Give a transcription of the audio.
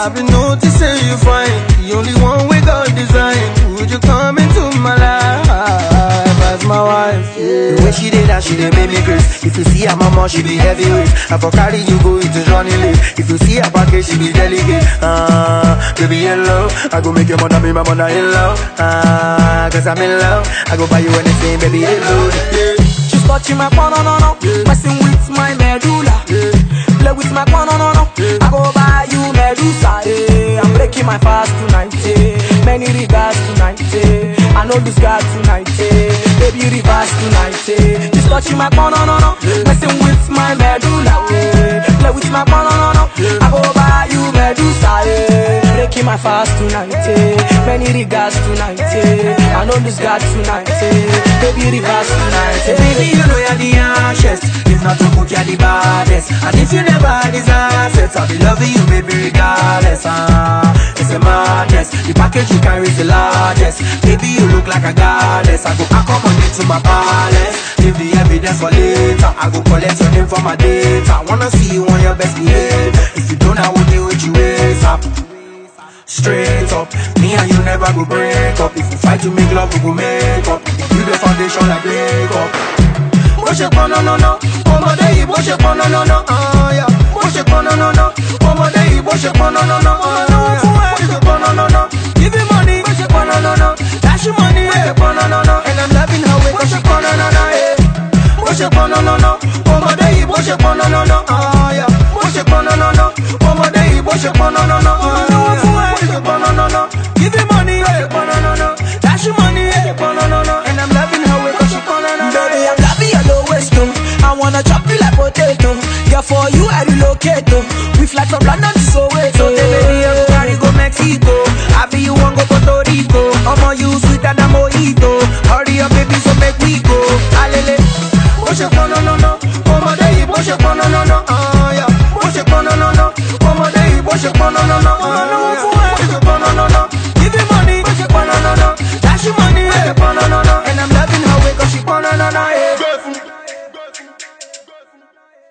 i've been noticing you fine the only one wey God design would you come into my life as my wife. Yeah. The way she did that, she did make me grace. If you see her mama, she be heavyweight. I for carry you go into Johnny Lee. If you see her package, she be delicate. Ah, baby hello, I go make your mother be my mother in love. Ah, cause I'm in love. I go buy you anything, baby hello. Yeah. She's touching my corner, no, no. Messing with my fast tonight. eh. Many regards tonight. eh. I know this guy tonight. eh. Baby, reverse tonight. eh. She's touching my corner, no, no. no. Messing with my medulla. eh. Play with my corner, no, no. no. I go buy you Medusa. eh. Breaking my fast tonight. eh. Many regards tonight. eh. I know this guy tonight. eh. Baby, reverse tonight. eh. Baby, you know you're the harshest. If not to cook, you're the baddest. And if you never had these assets, I'll be loving you, baby, regardless. The largest. Baby, you look like a goddess. I go accommodate to my palace. Leave the evidence for later. I go collect your name for my data. Wanna see you on your best behavior. If you don't, I will deal with you ASAP. Straight up, me and you never go break up. If we fight to make love, we go make up. You the foundation like break up. bó ṣe pọn nánáná ọmọdé yìí bó ṣe pọn nánáná ààyà ah, bó ṣe pọn nánáná ọmọdé yìí bó ṣe pọn nánáná ààyà ah. relocate, oh. Yeah, for you I relocate, oh. We fly from London to Soweto. So they baby everybody go Mexico. I be you one go Puerto Rico. I'm on you sweet and I'm mojito. Hurry up, baby, so make we go. Alele. Push up, no, no, no. Como de you, push up, no, no, no. Yeah. Push up, no, no, no. Como de you, push up,